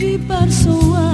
di Barsoa